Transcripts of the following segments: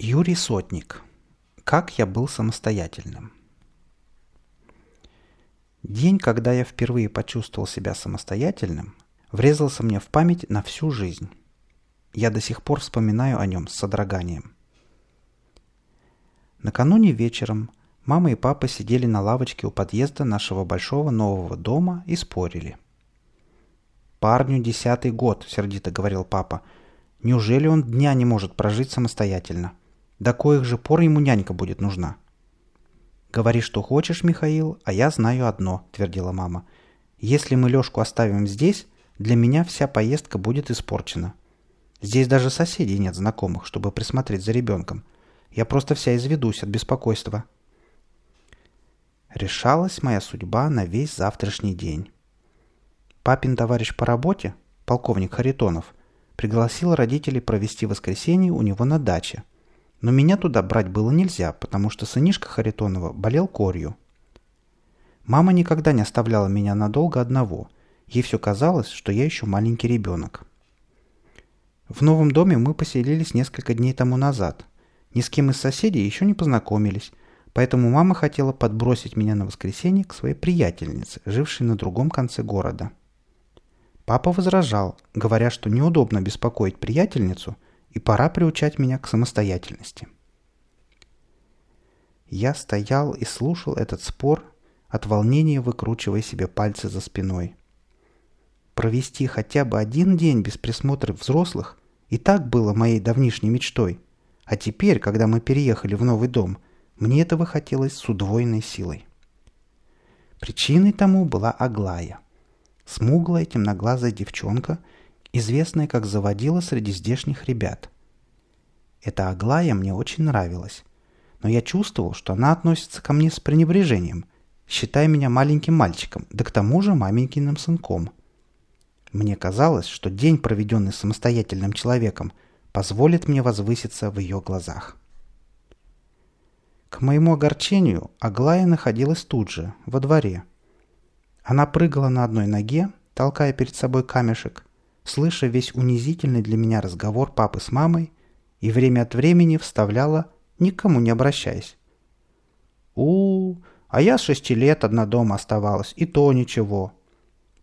Юрий Сотник. Как я был самостоятельным. День, когда я впервые почувствовал себя самостоятельным, врезался мне в память на всю жизнь. Я до сих пор вспоминаю о нем с содроганием. Накануне вечером мама и папа сидели на лавочке у подъезда нашего большого нового дома и спорили. «Парню десятый год», — сердито говорил папа. «Неужели он дня не может прожить самостоятельно?» До коих же пор ему нянька будет нужна? «Говори, что хочешь, Михаил, а я знаю одно», — твердила мама. «Если мы Лешку оставим здесь, для меня вся поездка будет испорчена. Здесь даже соседей нет знакомых, чтобы присмотреть за ребенком. Я просто вся изведусь от беспокойства». Решалась моя судьба на весь завтрашний день. Папин товарищ по работе, полковник Харитонов, пригласил родителей провести воскресенье у него на даче — но меня туда брать было нельзя, потому что сынишка Харитонова болел корью. Мама никогда не оставляла меня надолго одного. Ей все казалось, что я еще маленький ребенок. В новом доме мы поселились несколько дней тому назад. Ни с кем из соседей еще не познакомились, поэтому мама хотела подбросить меня на воскресенье к своей приятельнице, жившей на другом конце города. Папа возражал, говоря, что неудобно беспокоить приятельницу – и пора приучать меня к самостоятельности. Я стоял и слушал этот спор, от волнения выкручивая себе пальцы за спиной. Провести хотя бы один день без присмотра взрослых и так было моей давнишней мечтой. А теперь, когда мы переехали в новый дом, мне этого хотелось с удвоенной силой. Причиной тому была Аглая. Смуглая темноглазая девчонка – известная как заводила среди здешних ребят. Эта Аглая мне очень нравилась, но я чувствовал, что она относится ко мне с пренебрежением, считая меня маленьким мальчиком, да к тому же маменькиным сынком. Мне казалось, что день, проведенный самостоятельным человеком, позволит мне возвыситься в ее глазах. К моему огорчению Аглая находилась тут же, во дворе. Она прыгала на одной ноге, толкая перед собой камешек, слыша весь унизительный для меня разговор папы с мамой, и время от времени вставляла, никому не обращаясь. у, -у а я с шести лет одна дома оставалась, и то ничего».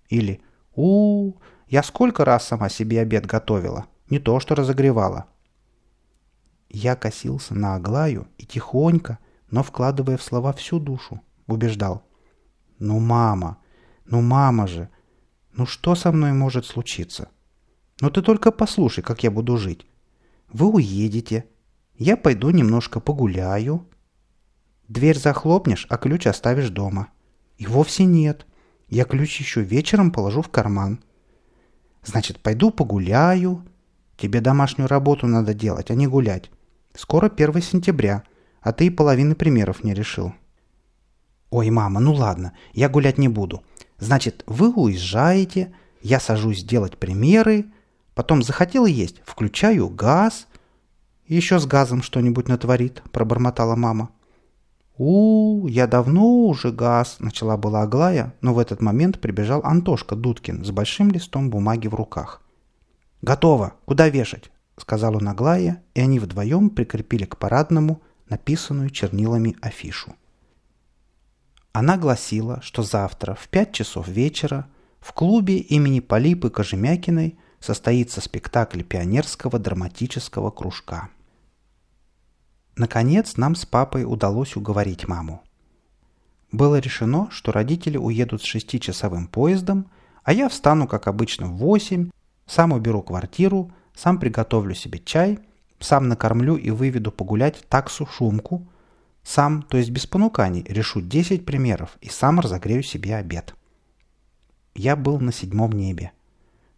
Или у, -у я сколько раз сама себе обед готовила, не то что разогревала». Я косился на Аглаю и тихонько, но вкладывая в слова всю душу, убеждал. «Ну, мама, ну, мама же, ну что со мной может случиться? Но ты только послушай, как я буду жить. Вы уедете. Я пойду немножко погуляю. Дверь захлопнешь, а ключ оставишь дома. И вовсе нет. Я ключ еще вечером положу в карман. Значит, пойду погуляю. Тебе домашнюю работу надо делать, а не гулять. Скоро 1 сентября, а ты и половины примеров не решил. Ой, мама, ну ладно, я гулять не буду. Значит, вы уезжаете, я сажусь делать примеры, Потом захотела есть, включаю газ. Еще с газом что-нибудь натворит, пробормотала мама. у, я давно уже газ», — начала была Аглая, но в этот момент прибежал Антошка Дудкин с большим листом бумаги в руках. «Готово! Куда вешать?» — сказал он Аглае, и они вдвоем прикрепили к парадному написанную чернилами афишу. Она гласила, что завтра в пять часов вечера в клубе имени Полипы Кожемякиной состоится спектакль пионерского драматического кружка. Наконец нам с папой удалось уговорить маму. Было решено, что родители уедут с шестичасовым поездом, а я встану, как обычно, в восемь, сам уберу квартиру, сам приготовлю себе чай, сам накормлю и выведу погулять таксу шумку, сам, то есть без понуканий, решу 10 примеров и сам разогрею себе обед. Я был на седьмом небе.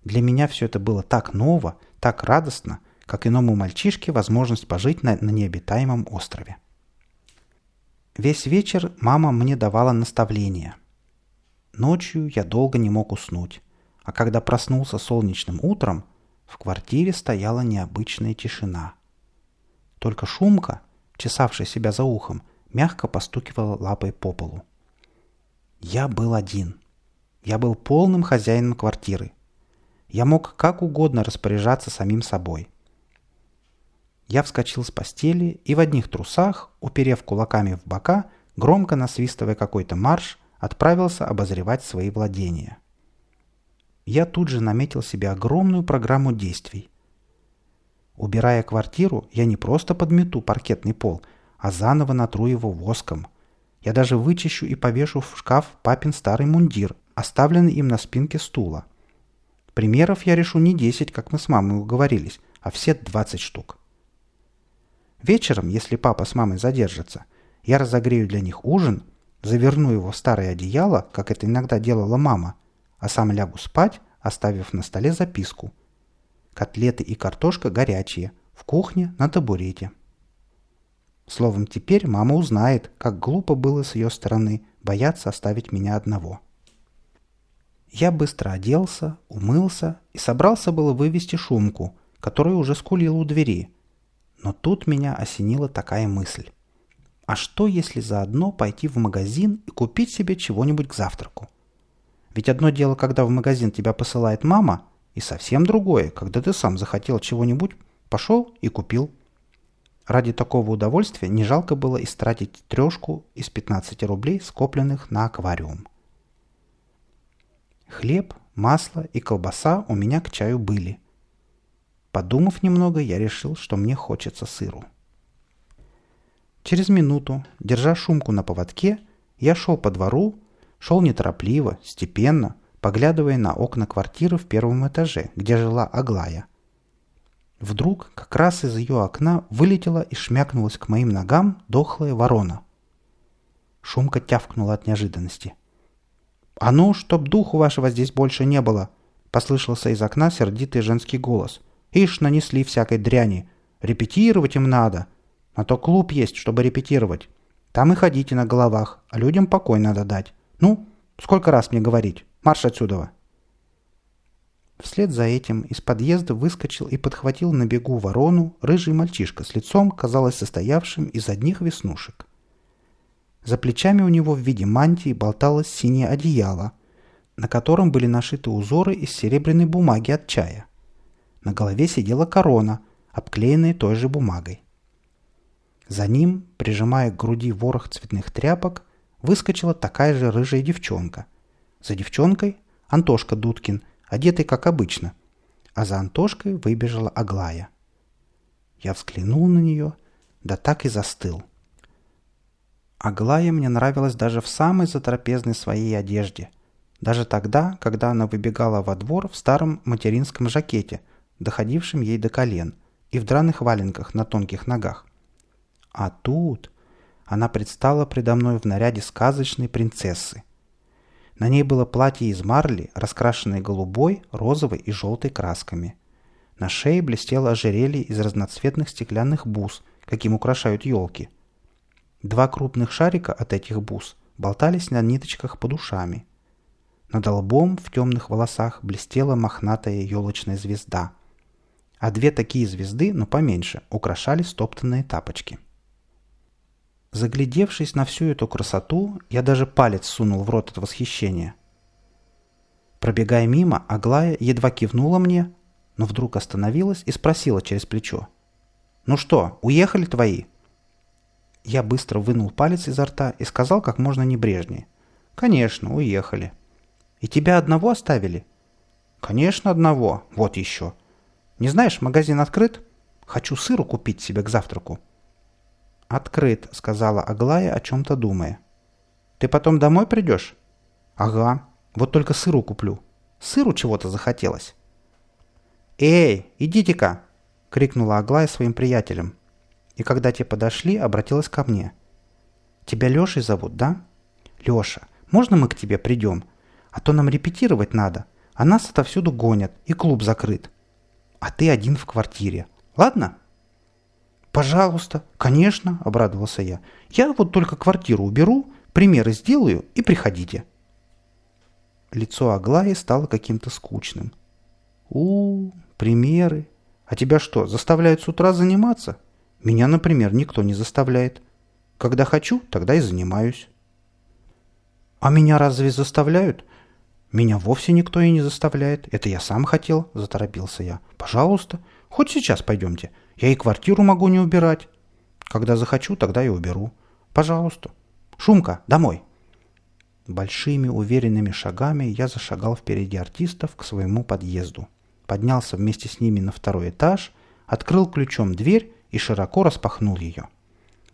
Для меня все это было так ново, так радостно, как иному мальчишке возможность пожить на, на необитаемом острове. Весь вечер мама мне давала наставления. Ночью я долго не мог уснуть, а когда проснулся солнечным утром, в квартире стояла необычная тишина. Только шумка, чесавшая себя за ухом, мягко постукивала лапой по полу. Я был один. Я был полным хозяином квартиры. Я мог как угодно распоряжаться самим собой. Я вскочил с постели и в одних трусах, уперев кулаками в бока, громко насвистывая какой-то марш, отправился обозревать свои владения. Я тут же наметил себе огромную программу действий. Убирая квартиру, я не просто подмету паркетный пол, а заново натру его воском. Я даже вычищу и повешу в шкаф папин старый мундир, оставленный им на спинке стула. Примеров я решу не 10, как мы с мамой уговорились, а все 20 штук. Вечером, если папа с мамой задержатся, я разогрею для них ужин, заверну его в старое одеяло, как это иногда делала мама, а сам лягу спать, оставив на столе записку. Котлеты и картошка горячие, в кухне на табурете. Словом, теперь мама узнает, как глупо было с ее стороны бояться оставить меня одного. Я быстро оделся, умылся и собрался было вывести шумку, которая уже скулила у двери. Но тут меня осенила такая мысль. А что, если заодно пойти в магазин и купить себе чего-нибудь к завтраку? Ведь одно дело, когда в магазин тебя посылает мама, и совсем другое, когда ты сам захотел чего-нибудь, пошел и купил. Ради такого удовольствия не жалко было истратить трешку из 15 рублей, скопленных на аквариум. Хлеб, масло и колбаса у меня к чаю были. Подумав немного, я решил, что мне хочется сыру. Через минуту, держа шумку на поводке, я шел по двору, шел неторопливо, степенно, поглядывая на окна квартиры в первом этаже, где жила Аглая. Вдруг, как раз из ее окна, вылетела и шмякнулась к моим ногам дохлая ворона. Шумка тявкнула от неожиданности – «А ну, чтоб духу вашего здесь больше не было!» — послышался из окна сердитый женский голос. «Ишь, нанесли всякой дряни! Репетировать им надо! А то клуб есть, чтобы репетировать. Там и ходите на головах, а людям покой надо дать. Ну, сколько раз мне говорить? Марш отсюда!» Вслед за этим из подъезда выскочил и подхватил на бегу ворону рыжий мальчишка с лицом, казалось, состоявшим из одних веснушек. За плечами у него в виде мантии болталось синее одеяло, на котором были нашиты узоры из серебряной бумаги от чая. На голове сидела корона, обклеенная той же бумагой. За ним, прижимая к груди ворох цветных тряпок, выскочила такая же рыжая девчонка. За девчонкой Антошка Дудкин, одетый как обычно, а за Антошкой выбежала Аглая. Я взглянул на нее, да так и застыл — Аглая мне нравилась даже в самой затрапезной своей одежде. Даже тогда, когда она выбегала во двор в старом материнском жакете, доходившем ей до колен, и в драных валенках на тонких ногах. А тут она предстала предо мной в наряде сказочной принцессы. На ней было платье из марли, раскрашенное голубой, розовой и желтой красками. На шее блестело ожерелье из разноцветных стеклянных бус, каким украшают елки – Два крупных шарика от этих бус болтались на ниточках под ушами. Над лбом в темных волосах блестела мохнатая елочная звезда. А две такие звезды, но поменьше, украшали стоптанные тапочки. Заглядевшись на всю эту красоту, я даже палец сунул в рот от восхищения. Пробегая мимо, Аглая едва кивнула мне, но вдруг остановилась и спросила через плечо. «Ну что, уехали твои?» Я быстро вынул палец изо рта и сказал как можно небрежнее. «Конечно, уехали». «И тебя одного оставили?» «Конечно, одного. Вот еще. Не знаешь, магазин открыт? Хочу сыру купить себе к завтраку». «Открыт», — сказала Аглая, о чем-то думая. «Ты потом домой придешь?» «Ага. Вот только сыру куплю. Сыру чего-то захотелось». «Эй, идите-ка!» — крикнула Аглая своим приятелям и когда те подошли, обратилась ко мне. «Тебя Лешей зовут, да?» «Леша, можно мы к тебе придем? А то нам репетировать надо, а нас отовсюду гонят, и клуб закрыт. А ты один в квартире. Ладно?» «Пожалуйста, конечно», — обрадовался я. «Я вот только квартиру уберу, примеры сделаю и приходите». Лицо Аглаи стало каким-то скучным. у, -у примеры. А тебя что, заставляют с утра заниматься?» Меня, например, никто не заставляет. Когда хочу, тогда и занимаюсь. А меня разве заставляют? Меня вовсе никто и не заставляет. Это я сам хотел, заторопился я. Пожалуйста, хоть сейчас пойдемте. Я и квартиру могу не убирать. Когда захочу, тогда и уберу. Пожалуйста. Шумка, домой. Большими уверенными шагами я зашагал впереди артистов к своему подъезду. Поднялся вместе с ними на второй этаж, открыл ключом дверь и широко распахнул ее.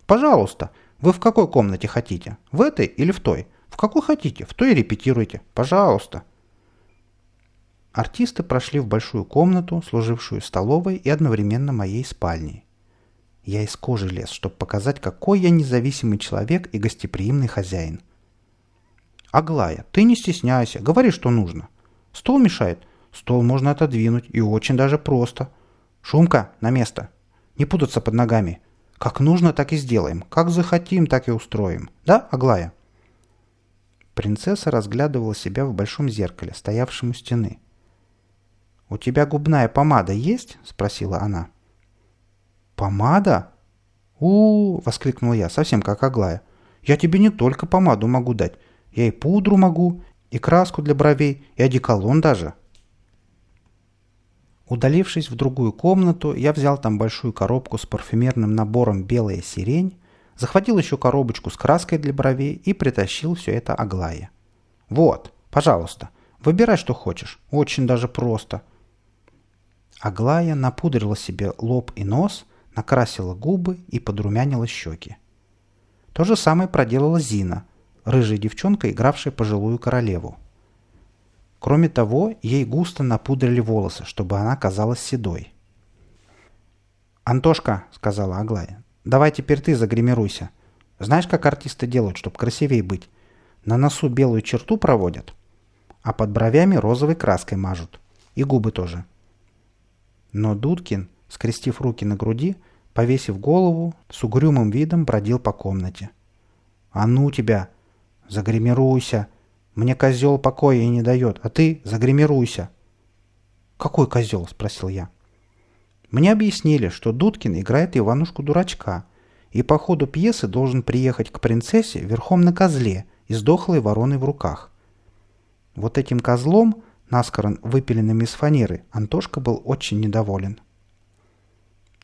«Пожалуйста, вы в какой комнате хотите? В этой или в той? В какой хотите, в той и репетируйте. Пожалуйста!» Артисты прошли в большую комнату, служившую столовой и одновременно моей спальней. Я из кожи лез, чтобы показать, какой я независимый человек и гостеприимный хозяин. «Аглая, ты не стесняйся, говори, что нужно. Стол мешает? Стол можно отодвинуть, и очень даже просто. Шумка, на место. Не путаться под ногами. Как нужно, так и сделаем. Как захотим, так и устроим. Да, Аглая?» Принцесса разглядывала себя в большом зеркале, стоявшем у стены. «У тебя губная помада есть?» – спросила она. «Помада?» у, -у, -у воскликнул я, совсем как Аглая. «Я тебе не только помаду могу дать. Я и пудру могу, и краску для бровей, и одеколон даже». Удалившись в другую комнату, я взял там большую коробку с парфюмерным набором «Белая сирень», захватил еще коробочку с краской для бровей и притащил все это Аглае. «Вот, пожалуйста, выбирай, что хочешь. Очень даже просто. Аглая напудрила себе лоб и нос, накрасила губы и подрумянила щеки. То же самое проделала Зина, рыжая девчонка, игравшая пожилую королеву. Кроме того, ей густо напудрили волосы, чтобы она казалась седой. «Антошка», — сказала Аглая, — «давай теперь ты загримируйся. Знаешь, как артисты делают, чтобы красивее быть? На носу белую черту проводят, а под бровями розовой краской мажут. И губы тоже. Но Дудкин, скрестив руки на груди, повесив голову, с угрюмым видом бродил по комнате. «А ну тебя! Загримируйся! Мне козел покоя и не дает, а ты загримируйся!» «Какой козел?» – спросил я. Мне объяснили, что Дудкин играет Иванушку-дурачка, и по ходу пьесы должен приехать к принцессе верхом на козле и с дохлой вороной в руках. Вот этим козлом наскоро выпиленными из фанеры, Антошка был очень недоволен.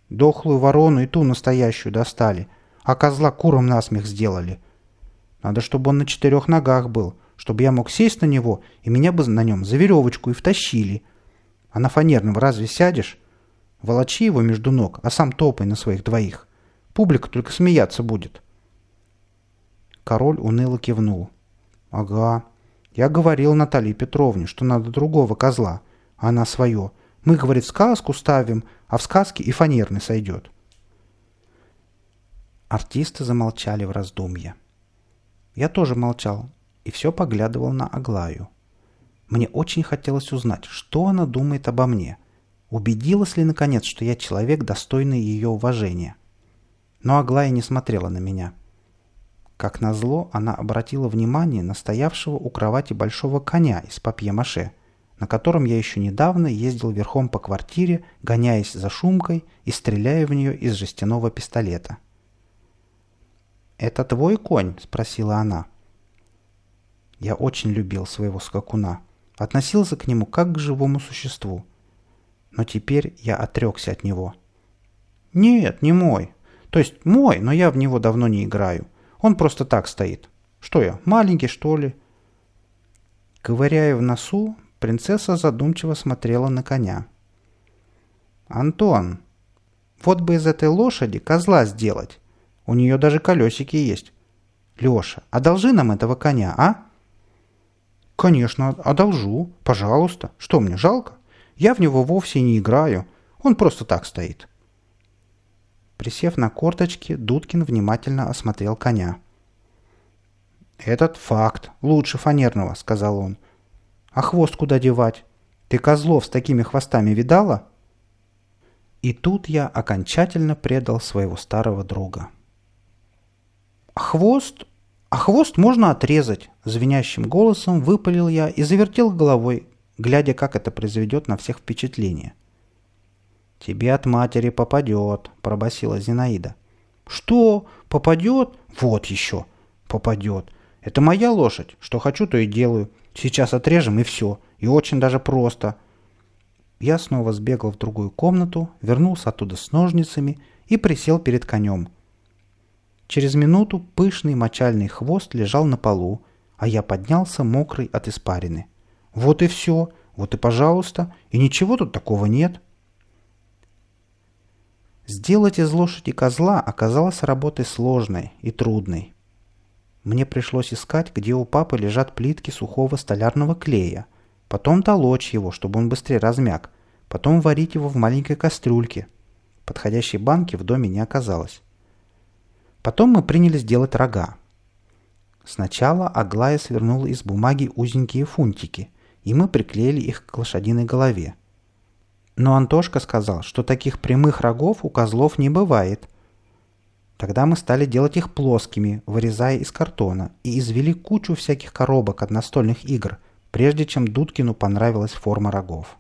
Дохлую ворону и ту настоящую достали, а козла куром насмех сделали. Надо, чтобы он на четырех ногах был, чтобы я мог сесть на него, и меня бы на нем за веревочку и втащили. А на фанерном разве сядешь? Волочи его между ног, а сам топай на своих двоих. Публика только смеяться будет. Король уныло кивнул. «Ага, я говорил Наталье Петровне, что надо другого козла. Она свое. Мы, говорит, сказку ставим, а в сказке и фанерный сойдет. Артисты замолчали в раздумье. Я тоже молчал и все поглядывал на Аглаю. Мне очень хотелось узнать, что она думает обо мне. Убедилась ли, наконец, что я человек, достойный ее уважения? Но Аглая не смотрела на меня. Как назло, она обратила внимание на стоявшего у кровати большого коня из папье-маше, на котором я еще недавно ездил верхом по квартире, гоняясь за шумкой и стреляя в нее из жестяного пистолета. «Это твой конь?» – спросила она. Я очень любил своего скакуна, относился к нему как к живому существу. Но теперь я отрекся от него. «Нет, не мой. То есть мой, но я в него давно не играю. Он просто так стоит. Что я, маленький, что ли?» Ковыряя в носу, принцесса задумчиво смотрела на коня. «Антон, вот бы из этой лошади козла сделать. У нее даже колесики есть. Леша, одолжи нам этого коня, а?» «Конечно, одолжу. Пожалуйста. Что мне, жалко? Я в него вовсе не играю. Он просто так стоит». Присев на корточки, Дудкин внимательно осмотрел коня. «Этот факт лучше фанерного», — сказал он. «А хвост куда девать? Ты козлов с такими хвостами видала?» И тут я окончательно предал своего старого друга. «А хвост? А хвост можно отрезать!» — звенящим голосом выпалил я и завертел головой, глядя, как это произведет на всех впечатление. «Тебе от матери попадет», — пробасила Зинаида. «Что? Попадет? Вот еще. Попадет. Это моя лошадь. Что хочу, то и делаю. Сейчас отрежем, и все. И очень даже просто». Я снова сбегал в другую комнату, вернулся оттуда с ножницами и присел перед конем. Через минуту пышный мочальный хвост лежал на полу, а я поднялся мокрый от испарины. Вот и все, вот и пожалуйста, и ничего тут такого нет. Сделать из лошади козла оказалось работой сложной и трудной. Мне пришлось искать, где у папы лежат плитки сухого столярного клея, потом толочь его, чтобы он быстрее размяк, потом варить его в маленькой кастрюльке. Подходящей банки в доме не оказалось. Потом мы принялись делать рога. Сначала Аглая свернула из бумаги узенькие фунтики, и мы приклеили их к лошадиной голове. Но Антошка сказал, что таких прямых рогов у козлов не бывает. Тогда мы стали делать их плоскими, вырезая из картона, и извели кучу всяких коробок от настольных игр, прежде чем Дудкину понравилась форма рогов.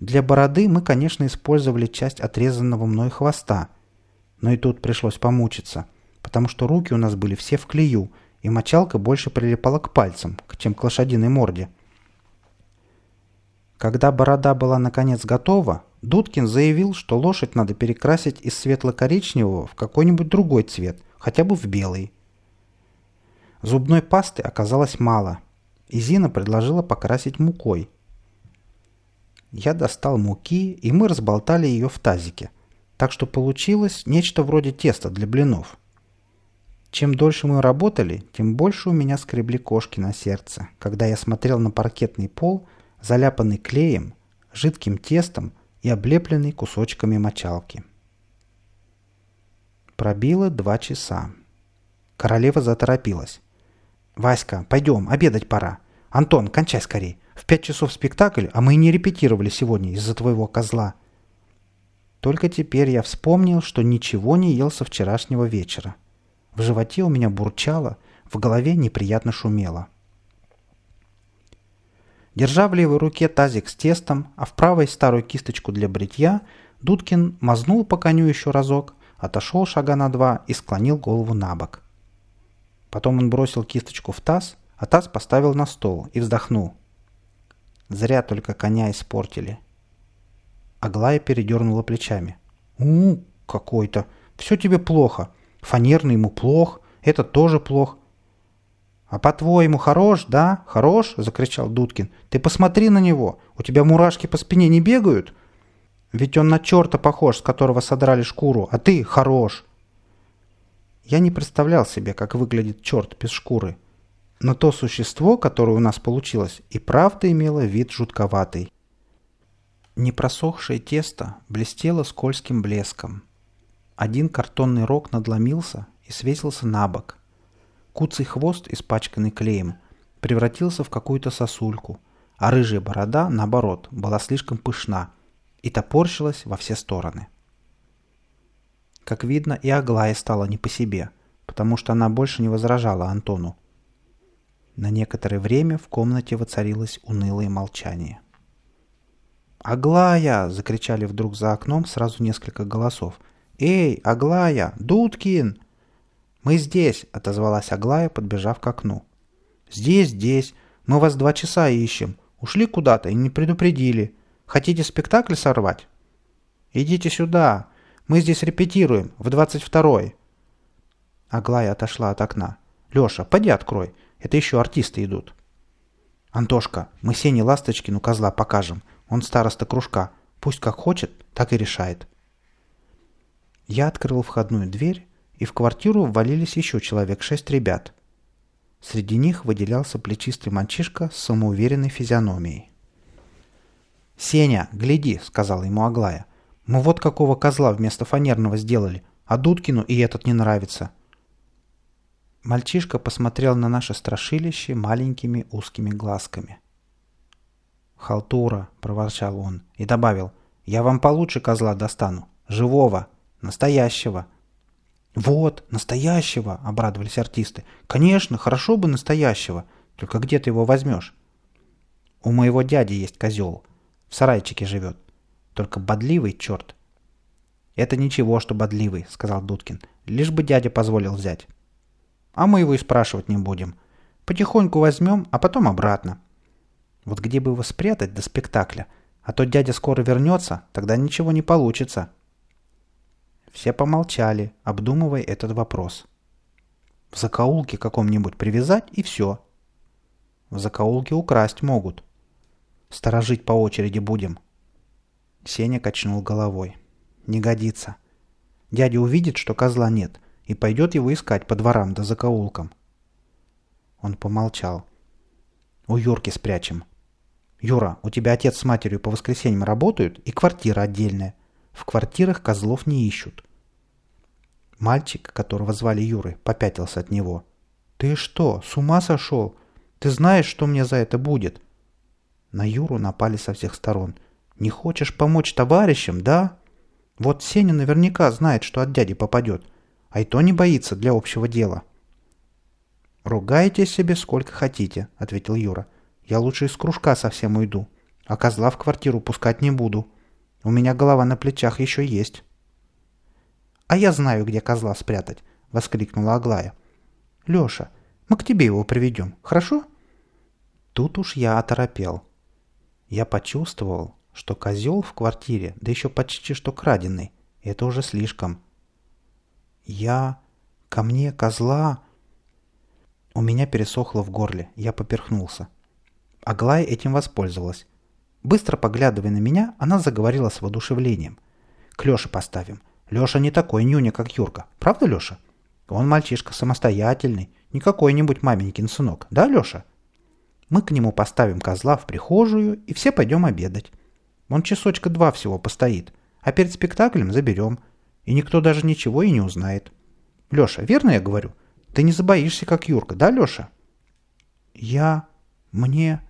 Для бороды мы, конечно, использовали часть отрезанного мной хвоста, но и тут пришлось помучиться, потому что руки у нас были все в клею, и мочалка больше прилипала к пальцам, чем к лошадиной морде – когда борода была наконец готова, Дудкин заявил, что лошадь надо перекрасить из светло-коричневого в какой-нибудь другой цвет, хотя бы в белый. Зубной пасты оказалось мало, и Зина предложила покрасить мукой. Я достал муки, и мы разболтали ее в тазике, так что получилось нечто вроде теста для блинов. Чем дольше мы работали, тем больше у меня скребли кошки на сердце, когда я смотрел на паркетный пол – заляпанный клеем, жидким тестом и облепленный кусочками мочалки. Пробило два часа. Королева заторопилась. «Васька, пойдем, обедать пора. Антон, кончай скорей. В пять часов спектакль, а мы и не репетировали сегодня из-за твоего козла». Только теперь я вспомнил, что ничего не ел со вчерашнего вечера. В животе у меня бурчало, в голове неприятно шумело. Держа в левой руке тазик с тестом, а в правой старую кисточку для бритья, Дудкин мазнул по коню еще разок, отошел шага на два и склонил голову на бок. Потом он бросил кисточку в таз, а таз поставил на стол и вздохнул. Зря только коня испортили. Аглая передернула плечами. «У, какой-то! Все тебе плохо. Фанерный ему плох, это тоже плох. «А по-твоему, хорош, да? Хорош?» – закричал Дудкин. «Ты посмотри на него! У тебя мурашки по спине не бегают? Ведь он на черта похож, с которого содрали шкуру, а ты хорош!» Я не представлял себе, как выглядит черт без шкуры. Но то существо, которое у нас получилось, и правда имело вид жутковатый. Непросохшее тесто блестело скользким блеском. Один картонный рог надломился и свесился на бок – Куцый хвост, испачканный клеем, превратился в какую-то сосульку, а рыжая борода, наоборот, была слишком пышна и топорщилась во все стороны. Как видно, и Аглая стала не по себе, потому что она больше не возражала Антону. На некоторое время в комнате воцарилось унылое молчание. «Аглая!» — закричали вдруг за окном сразу несколько голосов. «Эй, Аглая! Дудкин!» «Мы здесь!» — отозвалась Аглая, подбежав к окну. «Здесь, здесь. Мы вас два часа ищем. Ушли куда-то и не предупредили. Хотите спектакль сорвать?» «Идите сюда. Мы здесь репетируем, в двадцать второй». Аглая отошла от окна. «Леша, поди открой. Это еще артисты идут». «Антошка, мы Сене Ласточкину козла покажем. Он староста кружка. Пусть как хочет, так и решает». Я открыл входную дверь и в квартиру ввалились еще человек шесть ребят. Среди них выделялся плечистый мальчишка с самоуверенной физиономией. «Сеня, гляди», — сказала ему Аглая. «Мы вот какого козла вместо фанерного сделали, а Дудкину и этот не нравится». Мальчишка посмотрел на наше страшилище маленькими узкими глазками. «Халтура», — проворчал он и добавил, — «я вам получше козла достану. Живого, настоящего, «Вот, настоящего!» — обрадовались артисты. «Конечно, хорошо бы настоящего. Только где ты его возьмешь?» «У моего дяди есть козел. В сарайчике живет. Только бодливый черт». «Это ничего, что бодливый», — сказал Дудкин. «Лишь бы дядя позволил взять». «А мы его и спрашивать не будем. Потихоньку возьмем, а потом обратно». Вот где бы его спрятать до спектакля? А то дядя скоро вернется, тогда ничего не получится. Все помолчали, обдумывая этот вопрос. В закоулке каком-нибудь привязать и все. В закоулке украсть могут. Сторожить по очереди будем. Сеня качнул головой. Не годится. Дядя увидит, что козла нет, и пойдет его искать по дворам да закоулкам. Он помолчал. У Юрки спрячем. Юра, у тебя отец с матерью по воскресеньям работают, и квартира отдельная. В квартирах козлов не ищут. Мальчик, которого звали Юрой, попятился от него. «Ты что, с ума сошел? Ты знаешь, что мне за это будет?» На Юру напали со всех сторон. «Не хочешь помочь товарищам, да?» Вот Сеня наверняка знает, что от дяди попадет, а и то не боится для общего дела. «Ругайте себе сколько хотите», — ответил Юра. «Я лучше из кружка совсем уйду, а козла в квартиру пускать не буду. У меня голова на плечах еще есть». «А я знаю, где козла спрятать», — воскликнула Аглая. «Леша, мы к тебе его приведем, хорошо?» Тут уж я оторопел. Я почувствовал, что козел в квартире, да еще почти что краденый, это уже слишком. Я... ко мне козла... У меня пересохло в горле, я поперхнулся. Аглая этим воспользовалась. Быстро поглядывая на меня, она заговорила с воодушевлением. «К Леше поставим. Леша не такой нюня, как Юрка. Правда, Леша? Он мальчишка самостоятельный, не какой-нибудь маменькин сынок. Да, Леша? Мы к нему поставим козла в прихожую, и все пойдем обедать. Он часочка два всего постоит, а перед спектаклем заберем. И никто даже ничего и не узнает. Леша, верно я говорю? Ты не забоишься, как Юрка, да, Леша? Я... мне...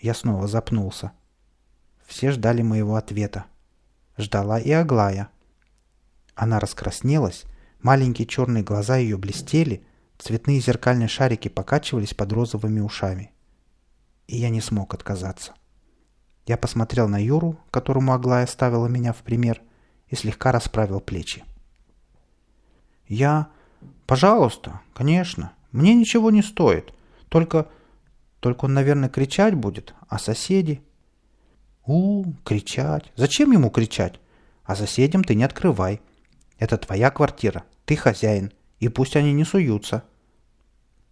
Я снова запнулся. Все ждали моего ответа. Ждала и Аглая. Она раскраснелась, маленькие черные глаза ее блестели, цветные зеркальные шарики покачивались под розовыми ушами. И я не смог отказаться. Я посмотрел на Юру, которому Аглая ставила меня в пример, и слегка расправил плечи. «Я... Пожалуйста, конечно. Мне ничего не стоит. Только... Только он, наверное, кричать будет. А соседи...» «У, кричать. Зачем ему кричать? А соседям ты не открывай. Это твоя квартира. Ты хозяин. И пусть они не суются».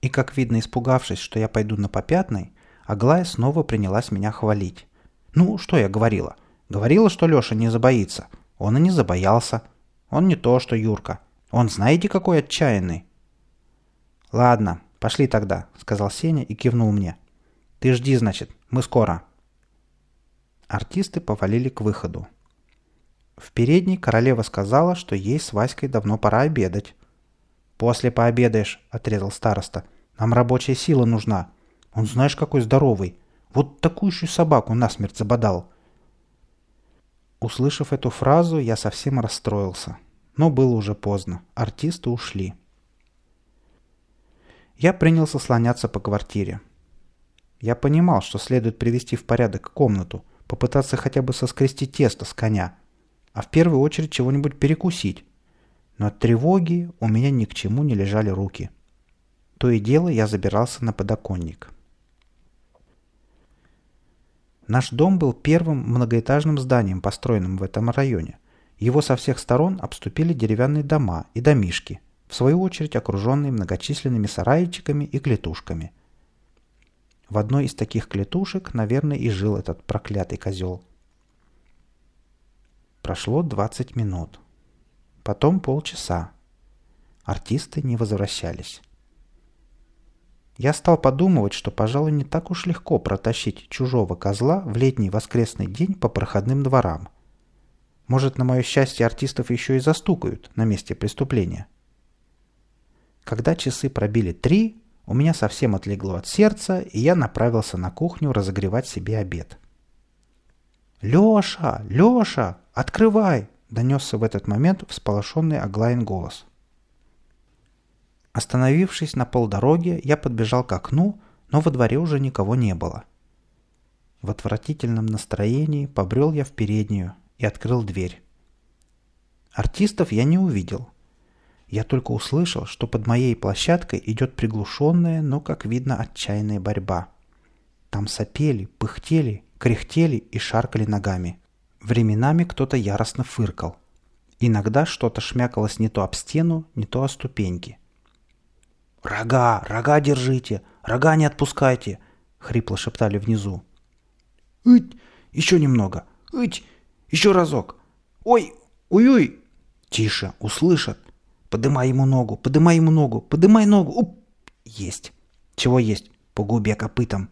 И, как видно, испугавшись, что я пойду на попятный, Аглая снова принялась меня хвалить. Ну, что я говорила? Говорила, что Леша не забоится. Он и не забоялся. Он не то, что Юрка. Он знаете, какой отчаянный? Ладно, пошли тогда, сказал Сеня и кивнул мне. Ты жди, значит, мы скоро. Артисты повалили к выходу. В передней королева сказала, что ей с Васькой давно пора обедать. «После пообедаешь», — отрезал староста. «Нам рабочая сила нужна. Он знаешь, какой здоровый. Вот такую еще собаку насмерть забодал. Услышав эту фразу, я совсем расстроился. Но было уже поздно. Артисты ушли. Я принялся слоняться по квартире. Я понимал, что следует привести в порядок комнату, попытаться хотя бы соскрести тесто с коня, а в первую очередь чего-нибудь перекусить. Но от тревоги у меня ни к чему не лежали руки. То и дело я забирался на подоконник. Наш дом был первым многоэтажным зданием, построенным в этом районе. Его со всех сторон обступили деревянные дома и домишки, в свою очередь окруженные многочисленными сарайчиками и клетушками. В одной из таких клетушек, наверное, и жил этот проклятый козел. Прошло 20 минут. Потом полчаса. Артисты не возвращались. Я стал подумывать, что, пожалуй, не так уж легко протащить чужого козла в летний воскресный день по проходным дворам. Может, на мое счастье, артистов еще и застукают на месте преступления. Когда часы пробили три, у меня совсем отлегло от сердца, и я направился на кухню разогревать себе обед. «Леша! Леша! Открывай!» — донесся в этот момент всполошенный Аглаин голос. Остановившись на полдороге, я подбежал к окну, но во дворе уже никого не было. В отвратительном настроении побрел я в переднюю и открыл дверь. Артистов я не увидел. Я только услышал, что под моей площадкой идет приглушенная, но, как видно, отчаянная борьба. Там сопели, пыхтели, кряхтели и шаркали ногами. Временами кто-то яростно фыркал. Иногда что-то шмякалось не то об стену, не то о ступеньки. «Рога! Рога держите! Рога не отпускайте!» — хрипло шептали внизу. «Ыть! Еще немного! Ыть! Еще разок! Ой! Уй-уй!» «Тише! Услышат! Подымай ему ногу! Подымай ему ногу! Подымай ногу! Уп! Есть! Чего есть? По губе копытом!»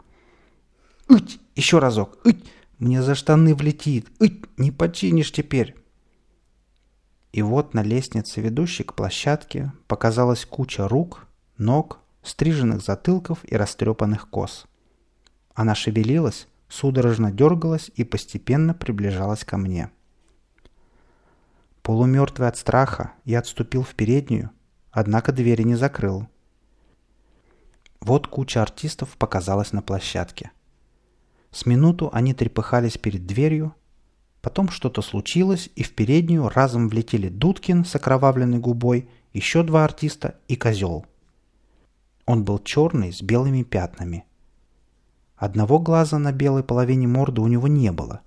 «Ыть! Еще разок! Ыть! Мне за штаны влетит! Ыть! Не починишь теперь!» И вот на лестнице, ведущей к площадке, показалась куча рук, ног, стриженных затылков и растрепанных кос. Она шевелилась, судорожно дергалась и постепенно приближалась ко мне. Полумертвый от страха, я отступил в переднюю, однако двери не закрыл. Вот куча артистов показалась на площадке. С минуту они трепыхались перед дверью, Потом что-то случилось, и в переднюю разом влетели Дудкин с окровавленной губой, еще два артиста и козел. Он был черный, с белыми пятнами. Одного глаза на белой половине морды у него не было,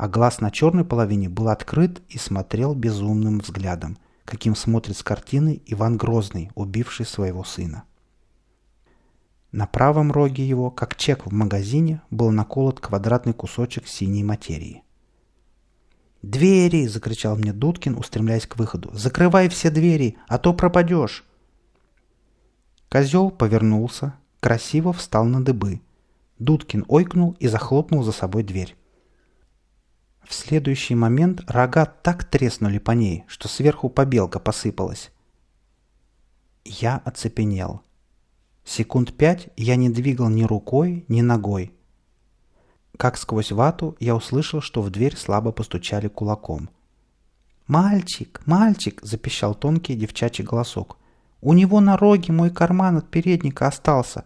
а глаз на черной половине был открыт и смотрел безумным взглядом, каким смотрит с картины Иван Грозный, убивший своего сына. На правом роге его, как чек в магазине, был наколот квадратный кусочек синей материи. «Двери!» — закричал мне Дудкин, устремляясь к выходу. «Закрывай все двери, а то пропадешь!» Козел повернулся, красиво встал на дыбы. Дудкин ойкнул и захлопнул за собой дверь. В следующий момент рога так треснули по ней, что сверху побелка посыпалась. Я оцепенел. Секунд пять я не двигал ни рукой, ни ногой — как сквозь вату я услышал, что в дверь слабо постучали кулаком. «Мальчик, мальчик!» – запищал тонкий девчачий голосок. «У него на роге мой карман от передника остался.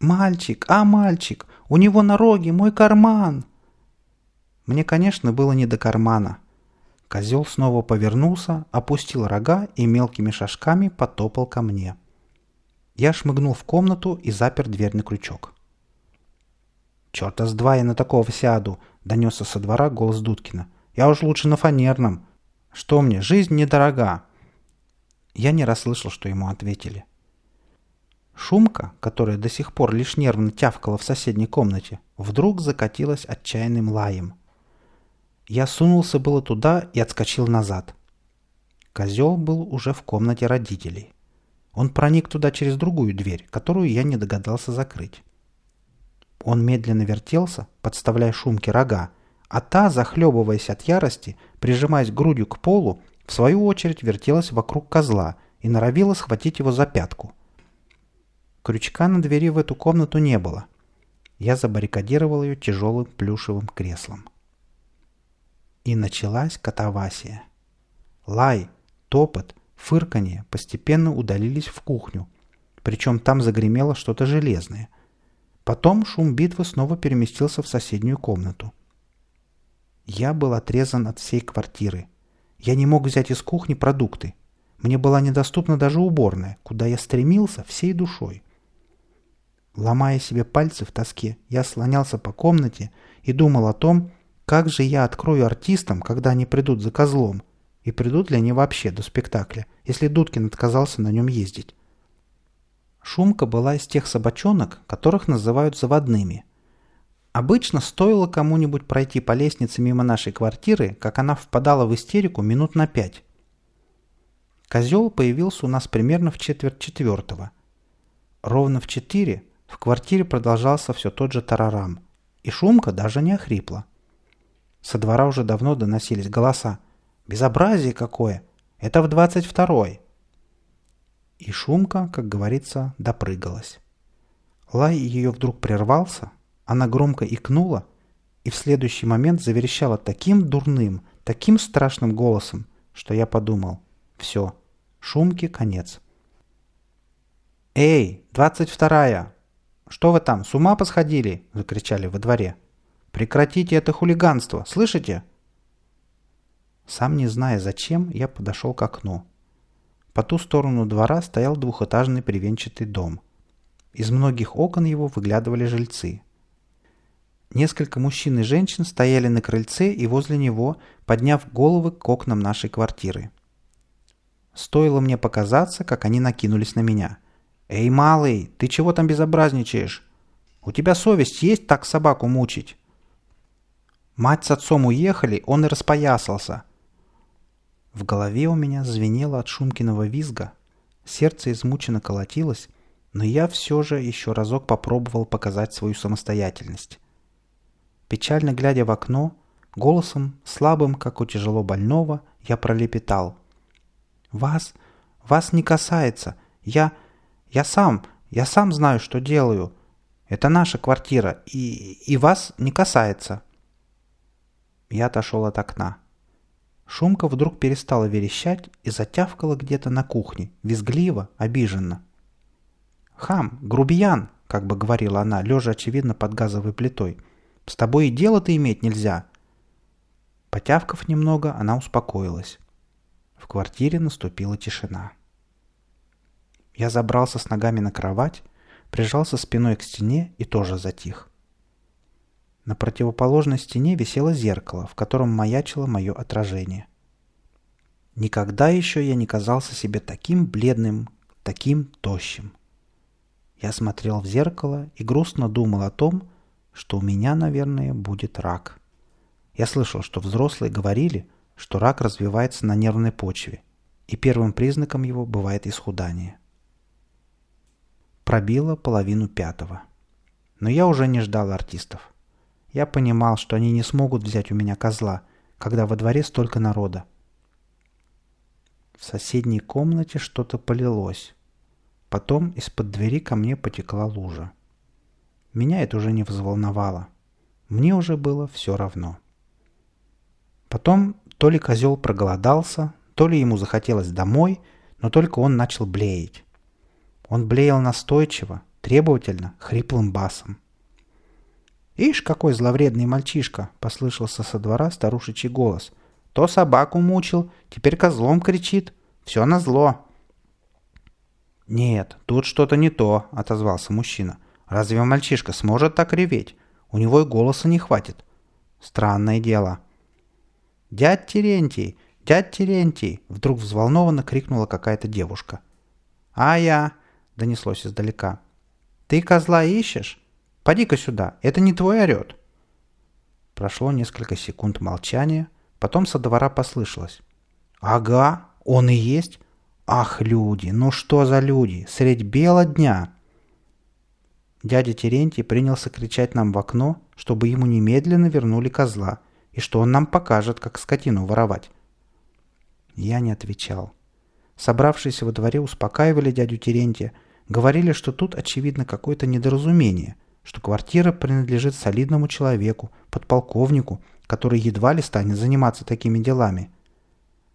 Мальчик, а мальчик, у него на роге мой карман!» Мне, конечно, было не до кармана. Козел снова повернулся, опустил рога и мелкими шажками потопал ко мне. Я шмыгнул в комнату и запер дверь на крючок. «Черта с два я на такого сяду!» — донесся со двора голос Дудкина. «Я уж лучше на фанерном. Что мне, жизнь недорога!» Я не расслышал, что ему ответили. Шумка, которая до сих пор лишь нервно тявкала в соседней комнате, вдруг закатилась отчаянным лаем. Я сунулся было туда и отскочил назад. Козел был уже в комнате родителей. Он проник туда через другую дверь, которую я не догадался закрыть. Он медленно вертелся, подставляя шумки рога, а та, захлебываясь от ярости, прижимаясь грудью к полу, в свою очередь вертелась вокруг козла и норовила схватить его за пятку. Крючка на двери в эту комнату не было. Я забаррикадировал ее тяжелым плюшевым креслом. И началась катавасия. Лай, топот, фырканье постепенно удалились в кухню, причем там загремело что-то железное – Потом шум битвы снова переместился в соседнюю комнату. Я был отрезан от всей квартиры. Я не мог взять из кухни продукты. Мне была недоступна даже уборная, куда я стремился всей душой. Ломая себе пальцы в тоске, я слонялся по комнате и думал о том, как же я открою артистам, когда они придут за козлом, и придут ли они вообще до спектакля, если Дудкин отказался на нем ездить. Шумка была из тех собачонок, которых называют заводными. Обычно стоило кому-нибудь пройти по лестнице мимо нашей квартиры, как она впадала в истерику минут на пять. Козел появился у нас примерно в четверть четвертого. Ровно в четыре в квартире продолжался все тот же тарарам, и шумка даже не охрипла. Со двора уже давно доносились голоса. «Безобразие какое! Это в двадцать второй!» И шумка, как говорится, допрыгалась. Лай ее вдруг прервался, она громко икнула и в следующий момент заверещала таким дурным, таким страшным голосом, что я подумал, все, шумке конец. «Эй, двадцать вторая! Что вы там, с ума посходили?» – закричали во дворе. «Прекратите это хулиганство, слышите?» Сам не зная зачем, я подошел к окну. По ту сторону двора стоял двухэтажный привенчатый дом. Из многих окон его выглядывали жильцы. Несколько мужчин и женщин стояли на крыльце и возле него, подняв головы к окнам нашей квартиры. Стоило мне показаться, как они накинулись на меня. «Эй, малый, ты чего там безобразничаешь? У тебя совесть есть так собаку мучить?» Мать с отцом уехали, он и распоясался. В голове у меня звенело от шумкиного визга. Сердце измученно колотилось, но я все же еще разок попробовал показать свою самостоятельность. Печально глядя в окно, голосом, слабым, как у тяжело больного, я пролепетал. «Вас, вас не касается. Я, я сам, я сам знаю, что делаю. Это наша квартира, и, и вас не касается». Я отошел от окна. Шумка вдруг перестала верещать и затявкала где-то на кухне, визгливо, обиженно. «Хам, грубиян!» — как бы говорила она, лежа, очевидно, под газовой плитой. «С тобой и дело-то иметь нельзя!» Потявкав немного, она успокоилась. В квартире наступила тишина. Я забрался с ногами на кровать, прижался спиной к стене и тоже затих. На противоположной стене висело зеркало, в котором маячило мое отражение. Никогда еще я не казался себе таким бледным, таким тощим. Я смотрел в зеркало и грустно думал о том, что у меня, наверное, будет рак. Я слышал, что взрослые говорили, что рак развивается на нервной почве, и первым признаком его бывает исхудание. Пробило половину пятого. Но я уже не ждал артистов. Я понимал, что они не смогут взять у меня козла, когда во дворе столько народа. В соседней комнате что-то полилось. Потом из-под двери ко мне потекла лужа. Меня это уже не взволновало. Мне уже было все равно. Потом то ли козел проголодался, то ли ему захотелось домой, но только он начал блеять. Он блеял настойчиво, требовательно, хриплым басом. «Ишь, какой зловредный мальчишка!» — послышался со двора старушечий голос. «То собаку мучил, теперь козлом кричит. Все на зло. «Нет, тут что-то не то», — отозвался мужчина. «Разве мальчишка сможет так реветь? У него и голоса не хватит. Странное дело». «Дядь Терентий! Дядь Терентий!» — вдруг взволнованно крикнула какая-то девушка. «А я!» — донеслось издалека. «Ты козла ищешь? Поди-ка сюда, это не твой орет. Прошло несколько секунд молчания, потом со двора послышалось. «Ага, он и есть. Ах, люди, ну что за люди, средь бела дня!» Дядя Терентий принялся кричать нам в окно, чтобы ему немедленно вернули козла, и что он нам покажет, как скотину воровать. Я не отвечал. Собравшиеся во дворе успокаивали дядю Терентия, говорили, что тут, очевидно, какое-то недоразумение, что квартира принадлежит солидному человеку, подполковнику, который едва ли станет заниматься такими делами.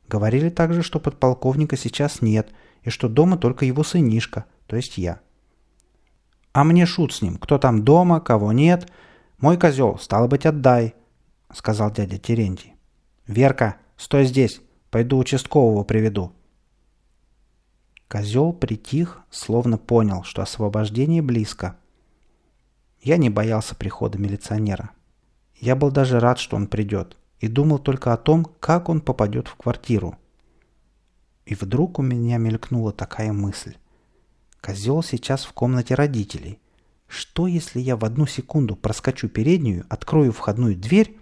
Говорили также, что подполковника сейчас нет, и что дома только его сынишка, то есть я. «А мне шут с ним, кто там дома, кого нет. Мой козел, стало быть, отдай», — сказал дядя Терентий. «Верка, стой здесь, пойду участкового приведу». Козел притих, словно понял, что освобождение близко — я не боялся прихода милиционера. Я был даже рад, что он придет, и думал только о том, как он попадет в квартиру. И вдруг у меня мелькнула такая мысль. Козел сейчас в комнате родителей. Что, если я в одну секунду проскочу переднюю, открою входную дверь,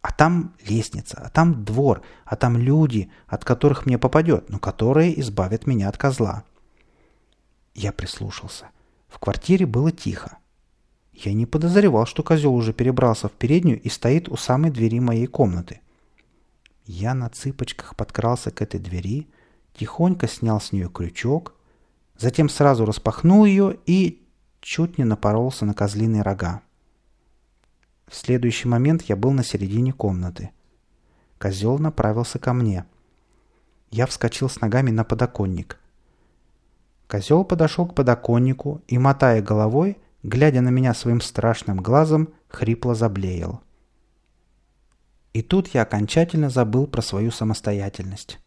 а там лестница, а там двор, а там люди, от которых мне попадет, но которые избавят меня от козла. Я прислушался. В квартире было тихо. Я не подозревал, что козел уже перебрался в переднюю и стоит у самой двери моей комнаты. Я на цыпочках подкрался к этой двери, тихонько снял с нее крючок, затем сразу распахнул ее и чуть не напоролся на козлиные рога. В следующий момент я был на середине комнаты. Козел направился ко мне. Я вскочил с ногами на подоконник. Козел подошел к подоконнику и, мотая головой, глядя на меня своим страшным глазом, хрипло заблеял. И тут я окончательно забыл про свою самостоятельность.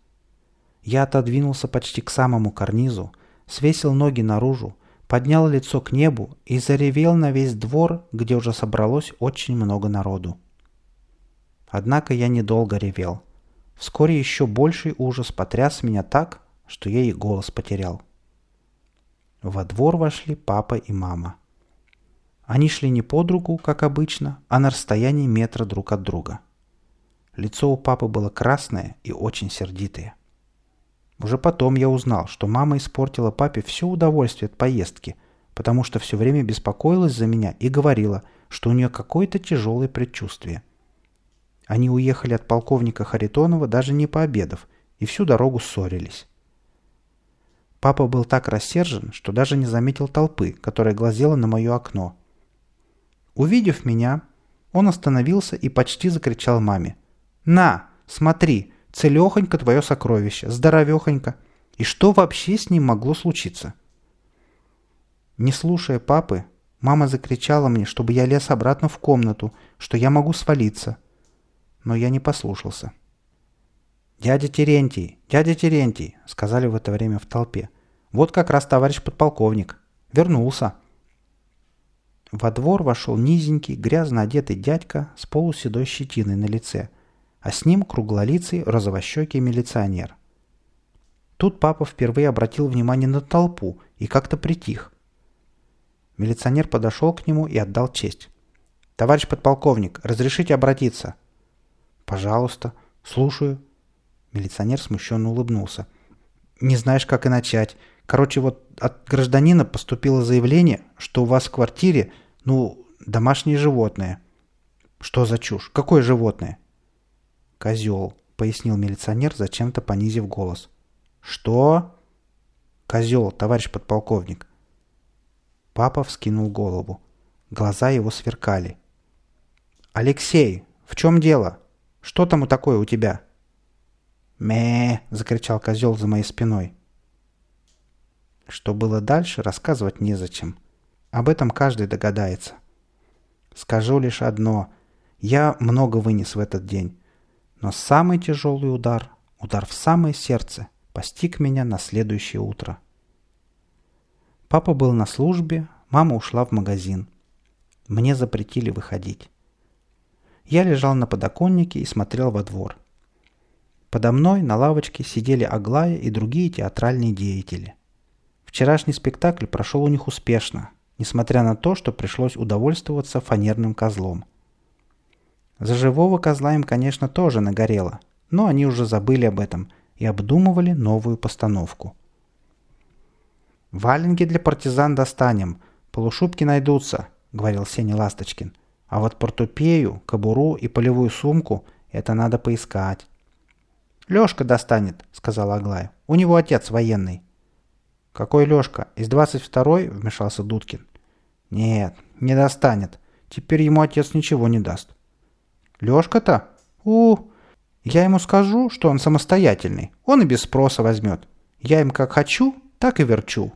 Я отодвинулся почти к самому карнизу, свесил ноги наружу, поднял лицо к небу и заревел на весь двор, где уже собралось очень много народу. Однако я недолго ревел. Вскоре еще больший ужас потряс меня так, что я и голос потерял. Во двор вошли папа и мама. Они шли не под руку, как обычно, а на расстоянии метра друг от друга. Лицо у папы было красное и очень сердитое. Уже потом я узнал, что мама испортила папе все удовольствие от поездки, потому что все время беспокоилась за меня и говорила, что у нее какое-то тяжелое предчувствие. Они уехали от полковника Харитонова даже не пообедав и всю дорогу ссорились. Папа был так рассержен, что даже не заметил толпы, которая глазела на мое окно. Увидев меня, он остановился и почти закричал маме. «На, смотри, Целехонько твое сокровище, здоровехонько. И что вообще с ним могло случиться? Не слушая папы, мама закричала мне, чтобы я лез обратно в комнату, что я могу свалиться. Но я не послушался. «Дядя Терентий! Дядя Терентий!» — сказали в это время в толпе. «Вот как раз товарищ подполковник. Вернулся!» Во двор вошел низенький, грязно одетый дядька с полуседой щетиной на лице — а с ним круглолицый розовощекий милиционер. Тут папа впервые обратил внимание на толпу и как-то притих. Милиционер подошел к нему и отдал честь. «Товарищ подполковник, разрешите обратиться?» «Пожалуйста, слушаю». Милиционер смущенно улыбнулся. «Не знаешь, как и начать. Короче, вот от гражданина поступило заявление, что у вас в квартире, ну, домашние животные». «Что за чушь? Какое животное?» «Козел», — пояснил милиционер, зачем-то понизив голос. «Что?» «Козел, товарищ подполковник». Папа вскинул голову. Глаза его сверкали. «Алексей, в чем дело? Что там такое у тебя?» «Ме!» — закричал козел за моей спиной. Что было дальше, рассказывать незачем. Об этом каждый догадается. Скажу лишь одно. Я много вынес в этот день. Но самый тяжелый удар, удар в самое сердце, постиг меня на следующее утро. Папа был на службе, мама ушла в магазин. Мне запретили выходить. Я лежал на подоконнике и смотрел во двор. Подо мной на лавочке сидели Аглая и другие театральные деятели. Вчерашний спектакль прошел у них успешно, несмотря на то, что пришлось удовольствоваться фанерным козлом – за живого козла им, конечно, тоже нагорело, но они уже забыли об этом и обдумывали новую постановку. «Валенки для партизан достанем, полушубки найдутся», — говорил Сеня Ласточкин. «А вот портупею, кобуру и полевую сумку — это надо поискать». «Лешка достанет», — сказала Аглая. «У него отец военный». «Какой Лешка? Из 22-й?» — вмешался Дудкин. «Нет, не достанет. Теперь ему отец ничего не даст». Лёшка-то? У, я ему скажу, что он самостоятельный. Он и без спроса возьмет. Я им как хочу, так и верчу.